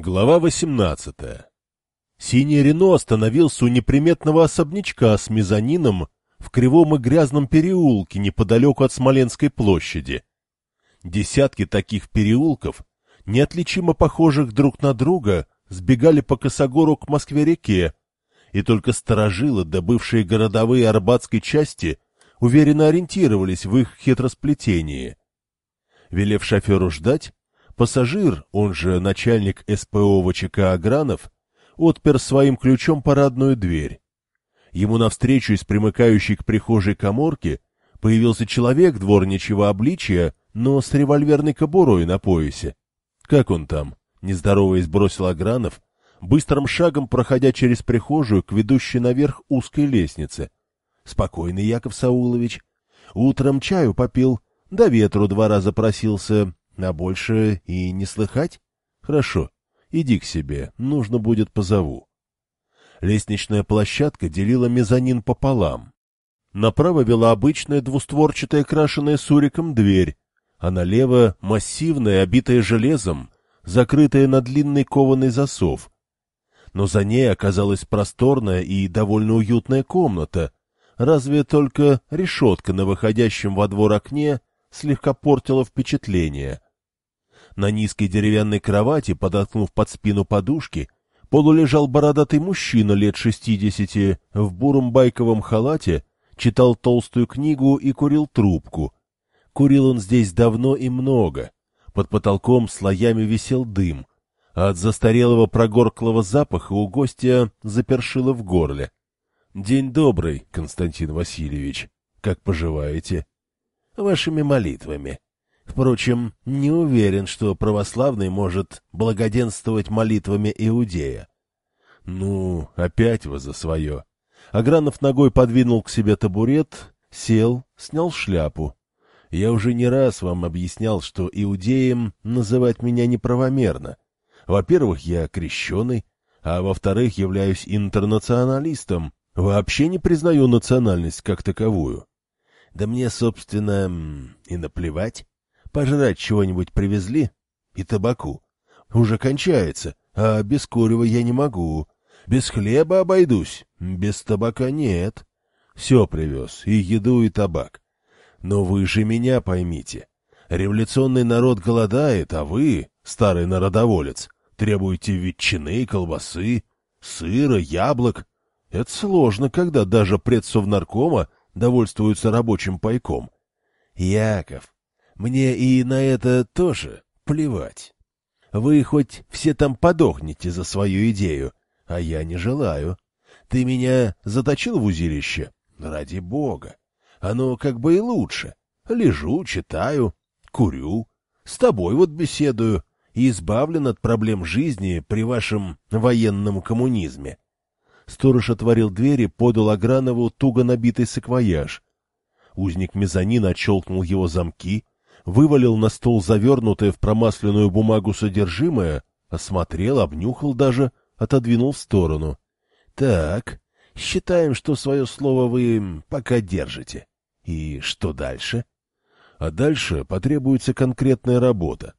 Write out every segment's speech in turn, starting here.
Глава 18 Синий Рено остановился у неприметного особнячка с мезонином в кривом и грязном переулке неподалеку от Смоленской площади. Десятки таких переулков, неотличимо похожих друг на друга, сбегали по косогору к Москве-реке, и только сторожилы, да бывшие городовые арбатской части, уверенно ориентировались в их хитросплетении. Велев шоферу ждать, Пассажир, он же начальник СПО ВЧК Агранов, отпер своим ключом парадную дверь. Ему навстречу из примыкающей к прихожей коморки появился человек дворничьего обличия, но с револьверной кобурой на поясе. Как он там? Нездороваясь бросил Агранов, быстрым шагом проходя через прихожую к ведущей наверх узкой лестнице. — Спокойный, Яков Саулович. Утром чаю попил, до ветру два раза просился, а больше и не слыхать? Хорошо, иди к себе, нужно будет позову. Лестничная площадка делила мезонин пополам. Направо вела обычная двустворчатая крашеная суриком дверь, а налево массивная, обитая железом, закрытая на длинный кованый засов. Но за ней оказалась просторная и довольно уютная комната, разве только решетка на выходящем во двор окне слегка портила впечатление — на низкой деревянной кровати, подоткнув под спину подушки, полулежал бородатый мужчина лет шестидесяти в буром байковом халате, читал толстую книгу и курил трубку. Курил он здесь давно и много. Под потолком слоями висел дым, а от застарелого прогорклого запаха у гостя запершило в горле. — День добрый, Константин Васильевич. Как поживаете? — Вашими молитвами, Впрочем, не уверен, что православный может благоденствовать молитвами Иудея. Ну, опять вы за свое. Агранов ногой подвинул к себе табурет, сел, снял шляпу. Я уже не раз вам объяснял, что иудеем называть меня неправомерно. Во-первых, я крещеный, а во-вторых, являюсь интернационалистом, вообще не признаю национальность как таковую. Да мне, собственно, и наплевать. Пожрать чего-нибудь привезли? И табаку. Уже кончается, а без курева я не могу. Без хлеба обойдусь, без табака нет. Все привез, и еду, и табак. Но вы же меня поймите. Революционный народ голодает, а вы, старый народоволец, требуете ветчины, колбасы, сыра, яблок. Это сложно, когда даже предсовнаркома довольствуются рабочим пайком. Яков, мне и на это тоже плевать. Вы хоть все там подохнете за свою идею, а я не желаю. Ты меня заточил в узилище? Ради бога. Оно как бы и лучше. Лежу, читаю, курю, с тобой вот беседую и избавлен от проблем жизни при вашем военном коммунизме. Сторож отворил дверь и подал Агранову туго набитый саквояж. Узник мезонина отщелкнул его замки, вывалил на стол завернутое в промасленную бумагу содержимое, осмотрел, обнюхал даже, отодвинул в сторону. — Так, считаем, что свое слово вы пока держите. И что дальше? А дальше потребуется конкретная работа.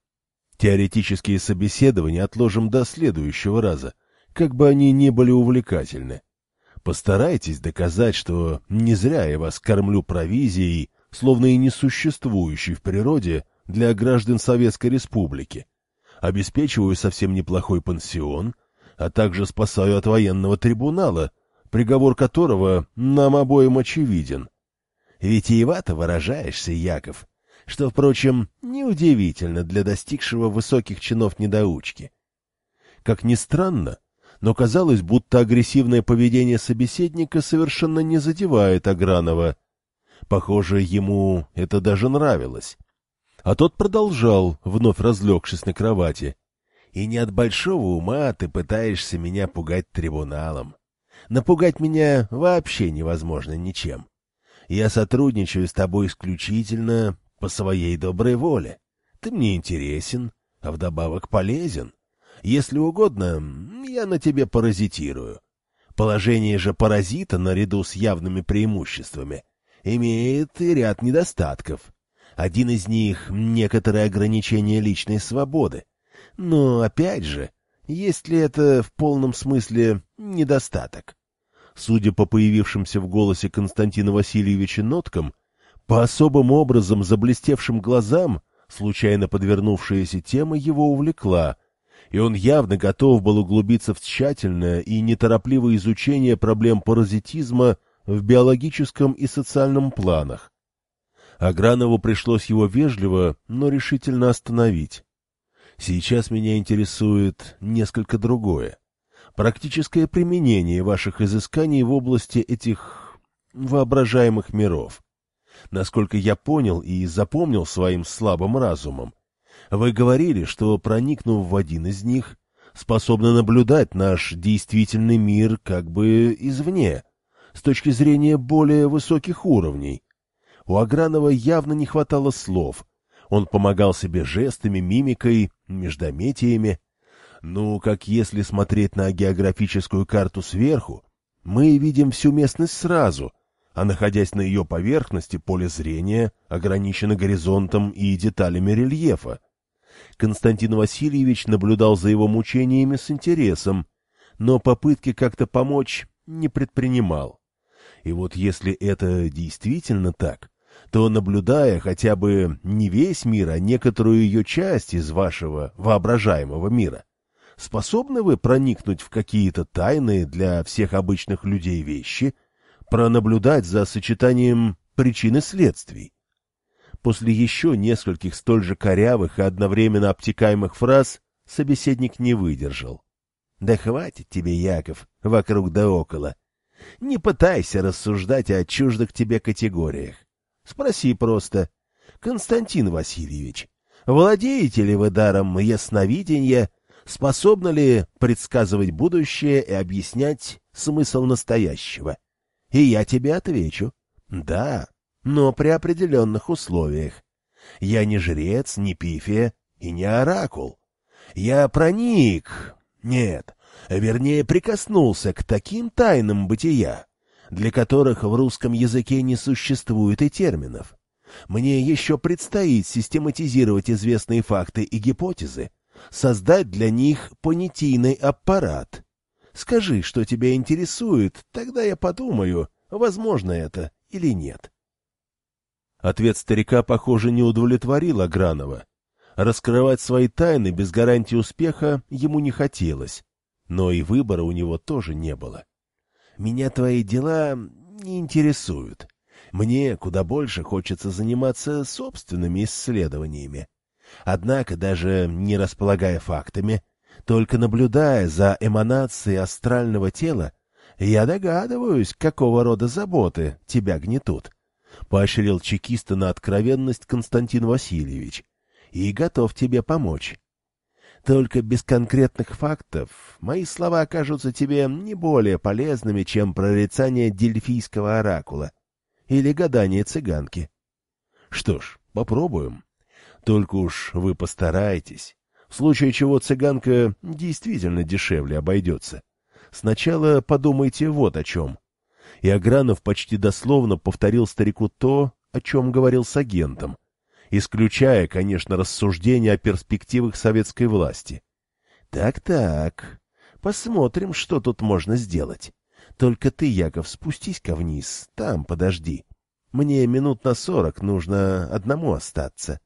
Теоретические собеседования отложим до следующего раза, как бы они ни были увлекательны. Постарайтесь доказать, что не зря я вас кормлю провизией словно и несуществующий в природе для граждан Советской Республики. Обеспечиваю совсем неплохой пансион, а также спасаю от военного трибунала, приговор которого нам обоим очевиден. Витиевато выражаешься, Яков, что, впрочем, неудивительно для достигшего высоких чинов недоучки. Как ни странно, но казалось, будто агрессивное поведение собеседника совершенно не задевает Агранова — Похоже, ему это даже нравилось. А тот продолжал, вновь разлегшись на кровати. «И не от большого ума ты пытаешься меня пугать трибуналом. Напугать меня вообще невозможно ничем. Я сотрудничаю с тобой исключительно по своей доброй воле. Ты мне интересен, а вдобавок полезен. Если угодно, я на тебе паразитирую. Положение же паразита наряду с явными преимуществами имеет и ряд недостатков. Один из них — некоторые ограничения личной свободы. Но, опять же, Есть ли это в полном смысле недостаток? Судя по появившимся в голосе Константина Васильевича ноткам, по особым образом заблестевшим глазам, случайно подвернувшаяся тема его увлекла, и он явно готов был углубиться в тщательное и неторопливое изучение проблем паразитизма в биологическом и социальном планах. Агранову пришлось его вежливо, но решительно остановить. Сейчас меня интересует несколько другое. Практическое применение ваших изысканий в области этих воображаемых миров. Насколько я понял и запомнил своим слабым разумом, вы говорили, что, проникнув в один из них, способны наблюдать наш действительный мир как бы извне, с точки зрения более высоких уровней. У Агранова явно не хватало слов, он помогал себе жестами, мимикой, междометиями. Ну, как если смотреть на географическую карту сверху, мы видим всю местность сразу, а находясь на ее поверхности, поле зрения ограничено горизонтом и деталями рельефа. Константин Васильевич наблюдал за его мучениями с интересом, но попытки как-то помочь не предпринимал. И вот если это действительно так, то, наблюдая хотя бы не весь мир, а некоторую ее часть из вашего воображаемого мира, способны вы проникнуть в какие-то тайные для всех обычных людей вещи, пронаблюдать за сочетанием причин и следствий? После еще нескольких столь же корявых и одновременно обтекаемых фраз собеседник не выдержал. — Да хватит тебе, Яков, вокруг да около. Не пытайся рассуждать о чуждых тебе категориях. Спроси просто. Константин Васильевич, владеете ли вы даром ясновидения, способны ли предсказывать будущее и объяснять смысл настоящего? И я тебе отвечу. Да, но при определенных условиях. Я не жрец, не пифия и не оракул. Я проник... Нет, вернее, прикоснулся к таким тайнам бытия, для которых в русском языке не существует и терминов. Мне еще предстоит систематизировать известные факты и гипотезы, создать для них понятийный аппарат. Скажи, что тебя интересует, тогда я подумаю, возможно это или нет. Ответ старика, похоже, не удовлетворил Агранова. Раскрывать свои тайны без гарантии успеха ему не хотелось, но и выбора у него тоже не было. Меня твои дела не интересуют. Мне куда больше хочется заниматься собственными исследованиями. Однако, даже не располагая фактами, только наблюдая за эманацией астрального тела, я догадываюсь, какого рода заботы тебя гнетут. Поощрил чекиста на откровенность Константин Васильевич и готов тебе помочь. Только без конкретных фактов мои слова окажутся тебе не более полезными, чем прорицание дельфийского оракула или гадание цыганки. Что ж, попробуем. Только уж вы постарайтесь. В случае чего цыганка действительно дешевле обойдется. Сначала подумайте вот о чем. И Агранов почти дословно повторил старику то, о чем говорил с агентом — исключая, конечно, рассуждения о перспективах советской власти. Так-так, посмотрим, что тут можно сделать. Только ты, Яков, спустись-ка вниз, там подожди. Мне минут на сорок нужно одному остаться.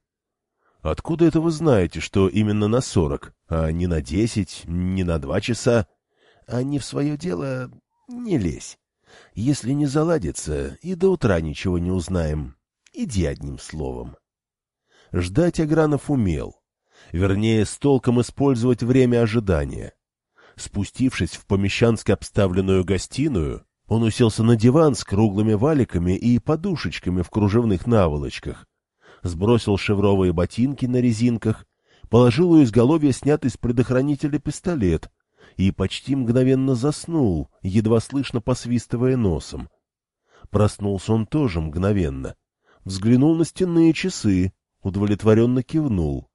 Откуда это вы знаете, что именно на сорок, а не на десять, не на два часа? А не в свое дело не лезь. Если не заладится, и до утра ничего не узнаем. Иди одним словом. Ждать Агранов умел. Вернее, с толком использовать время ожидания. Спустившись в помещански обставленную гостиную, он уселся на диван с круглыми валиками и подушечками в кружевных наволочках, сбросил шевровые ботинки на резинках, положил у изголовья снятый с предохранителя пистолет и почти мгновенно заснул, едва слышно посвистывая носом. Проснулся он тоже мгновенно. Взглянул на стенные часы, удовлетворенно кивнул.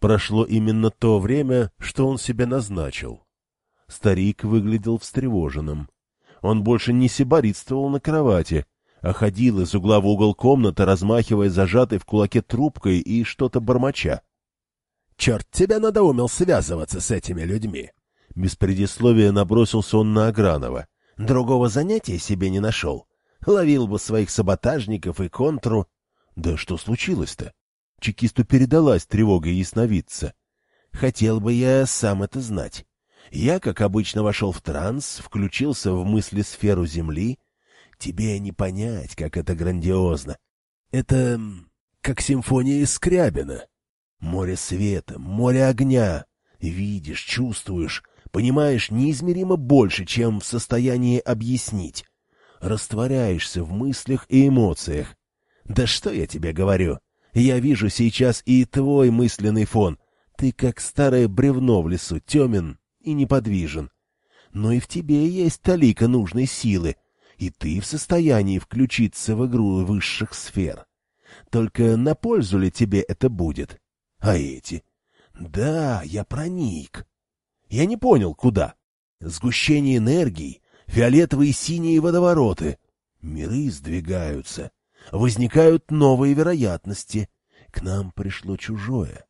Прошло именно то время, что он себе назначил. Старик выглядел встревоженным. Он больше не сиборитствовал на кровати, а ходил из угла в угол комнаты, размахивая зажатой в кулаке трубкой и что-то бормоча. — Черт тебя надоумил связываться с этими людьми! Без предисловия набросился он на Агранова. Другого занятия себе не нашел. Ловил бы своих саботажников и контру. Да что случилось-то? Чекисту передалась тревога ясновидца. Хотел бы я сам это знать. Я, как обычно, вошел в транс, включился в мысли сферу Земли. Тебе не понять, как это грандиозно. Это как симфония Скрябина. Море света, море огня. Видишь, чувствуешь, понимаешь неизмеримо больше, чем в состоянии объяснить. Растворяешься в мыслях и эмоциях. Да что я тебе говорю? Я вижу сейчас и твой мысленный фон. Ты как старое бревно в лесу, темен и неподвижен. Но и в тебе есть талика нужной силы, и ты в состоянии включиться в игру высших сфер. Только на пользу ли тебе это будет? А эти? Да, я проник. Я не понял, куда. Сгущение энергии, фиолетовые и синие водовороты. Миры сдвигаются. Возникают новые вероятности. К нам пришло чужое.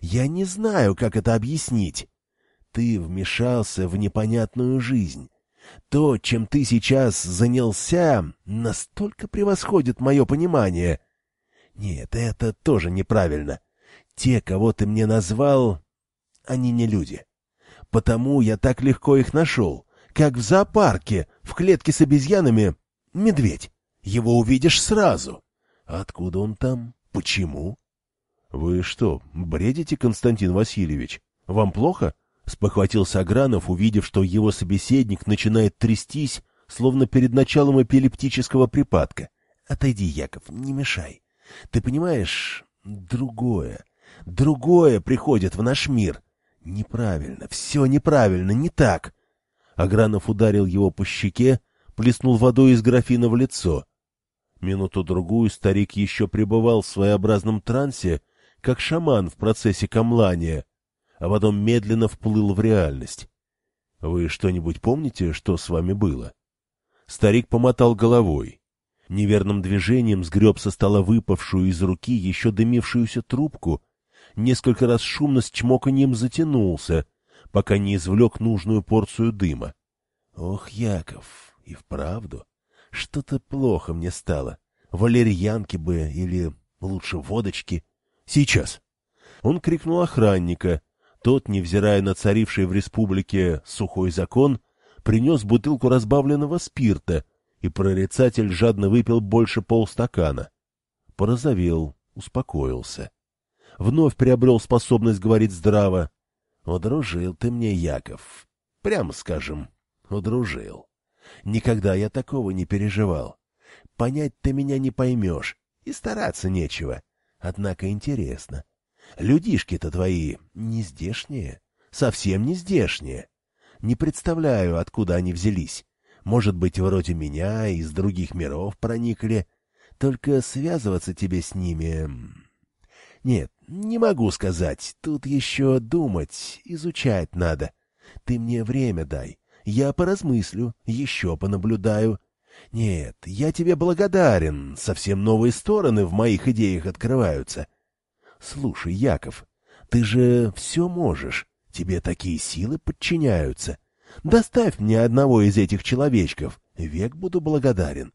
Я не знаю, как это объяснить. Ты вмешался в непонятную жизнь. То, чем ты сейчас занялся, настолько превосходит мое понимание. Нет, это тоже неправильно. Те, кого ты мне назвал, они не люди. Потому я так легко их нашел. Как в зоопарке, в клетке с обезьянами, медведь. Его увидишь сразу. Откуда он там? Почему? — Вы что, бредите, Константин Васильевич? Вам плохо? — спохватился Агранов, увидев, что его собеседник начинает трястись, словно перед началом эпилептического припадка. — Отойди, Яков, не мешай. Ты понимаешь, другое, другое приходит в наш мир. Неправильно, все неправильно, не так. Агранов ударил его по щеке, плеснул водой из графина в лицо. Минуту-другую старик еще пребывал в своеобразном трансе, как шаман в процессе камлания, а потом медленно вплыл в реальность. Вы что-нибудь помните, что с вами было? Старик помотал головой. Неверным движением сгреб со стола выпавшую из руки еще дымившуюся трубку, несколько раз шумно с чмоканьем затянулся, пока не извлек нужную порцию дыма. Ох, Яков, и вправду, что-то плохо мне стало. Валерьянки бы или лучше водочки. Сейчас. Он крикнул охранника. Тот, невзирая на царивший в республике сухой закон, принес бутылку разбавленного спирта, и прорицатель жадно выпил больше полстакана. Порозовел, успокоился. Вновь приобрел способность говорить здраво. «Удружил ты мне, Яков. Прямо скажем, удружил. Никогда я такого не переживал. Понять ты меня не поймешь, и стараться нечего. Однако интересно. Людишки-то твои не здешние, совсем не здешние. Не представляю, откуда они взялись. Может быть, вроде меня из других миров проникли. Только связываться тебе с ними... Нет, не могу сказать. Тут еще думать, изучать надо. Ты мне время дай. Я поразмыслю, еще понаблюдаю. Нет, я тебе благодарен, совсем новые стороны в моих идеях открываются. Слушай, Яков, ты же все можешь, тебе такие силы подчиняются. Доставь мне одного из этих человечков, век буду благодарен.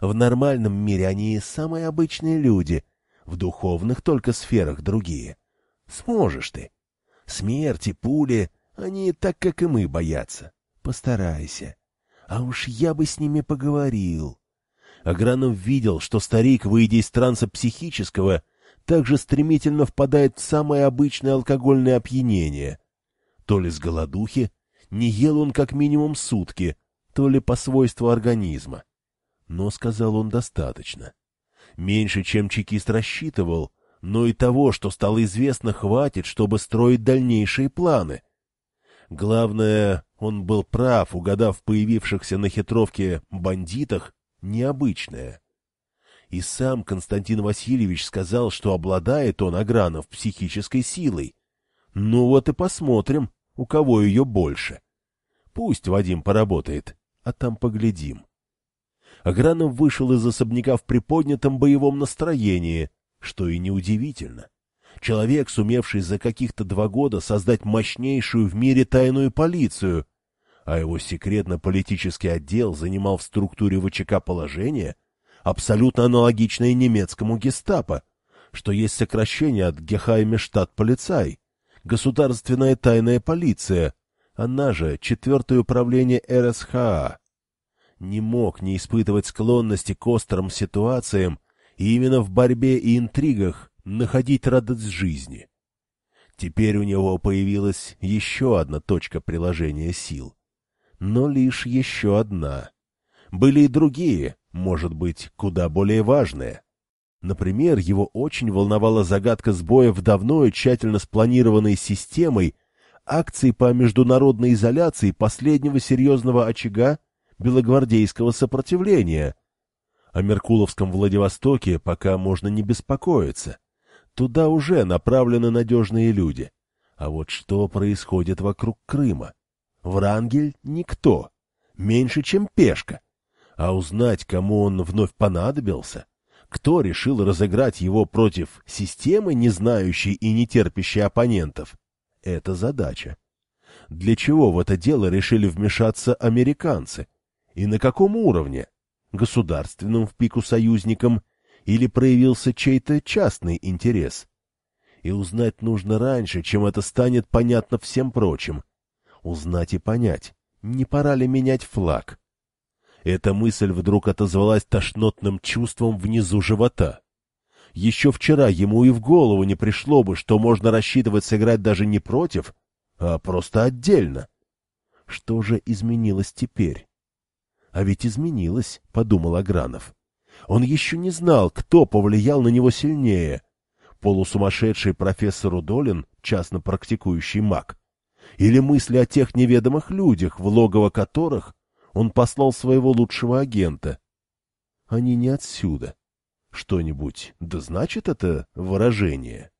В нормальном мире они самые обычные люди, в духовных только сферах другие. Сможешь ты. Смерти, пули, они так, как и мы, боятся. Постарайся. А уж я бы с ними поговорил. Агранов видел, что старик, выйдя из транса психического, также стремительно впадает в самое обычное алкогольное опьянение. То ли с голодухи, не ел он как минимум сутки, то ли по свойству организма. Но, сказал он, достаточно. Меньше, чем чекист рассчитывал, но и того, что стало известно, хватит, чтобы строить дальнейшие планы. Главное, он был прав, угадав появившихся на хитровке бандитах необычное. И сам Константин Васильевич сказал, что обладает он, Агранов, психической силой. Ну вот и посмотрим, у кого ее больше. Пусть Вадим поработает, а там поглядим. Агранов вышел из особняка в приподнятом боевом настроении, что и неудивительно. Человек, сумевший за каких-то два года создать мощнейшую в мире тайную полицию, а его секретно-политический отдел занимал в структуре ВЧК положение, абсолютно аналогичное немецкому гестапо, что есть сокращение от Гехайме-штат полицай, государственная тайная полиция, она же четвертое управление РСХА. Не мог не испытывать склонности к острым ситуациям и именно в борьбе и интригах находить радость жизни. Теперь у него появилась еще одна точка приложения сил. Но лишь еще одна. Были и другие, может быть, куда более важные. Например, его очень волновала загадка сбоя в давно и тщательно спланированной системой акций по международной изоляции последнего серьезного очага белогвардейского сопротивления. О Меркуловском Владивостоке пока можно не беспокоиться. Туда уже направлены надежные люди. А вот что происходит вокруг Крыма? Врангель — никто. Меньше, чем пешка. А узнать, кому он вновь понадобился, кто решил разыграть его против системы, не знающей и не терпящей оппонентов, это задача. Для чего в это дело решили вмешаться американцы? И на каком уровне? Государственным в пику союзникам или проявился чей-то частный интерес? И узнать нужно раньше, чем это станет понятно всем прочим. Узнать и понять, не пора ли менять флаг? Эта мысль вдруг отозвалась тошнотным чувством внизу живота. Еще вчера ему и в голову не пришло бы, что можно рассчитывать сыграть даже не против, а просто отдельно. Что же изменилось теперь? А ведь изменилось, — подумал Агранов. Он еще не знал, кто повлиял на него сильнее. Полусумасшедший профессор Удолин, частно практикующий маг, или мысли о тех неведомых людях, в логово которых он послал своего лучшего агента. Они не отсюда. Что-нибудь да значит это выражение?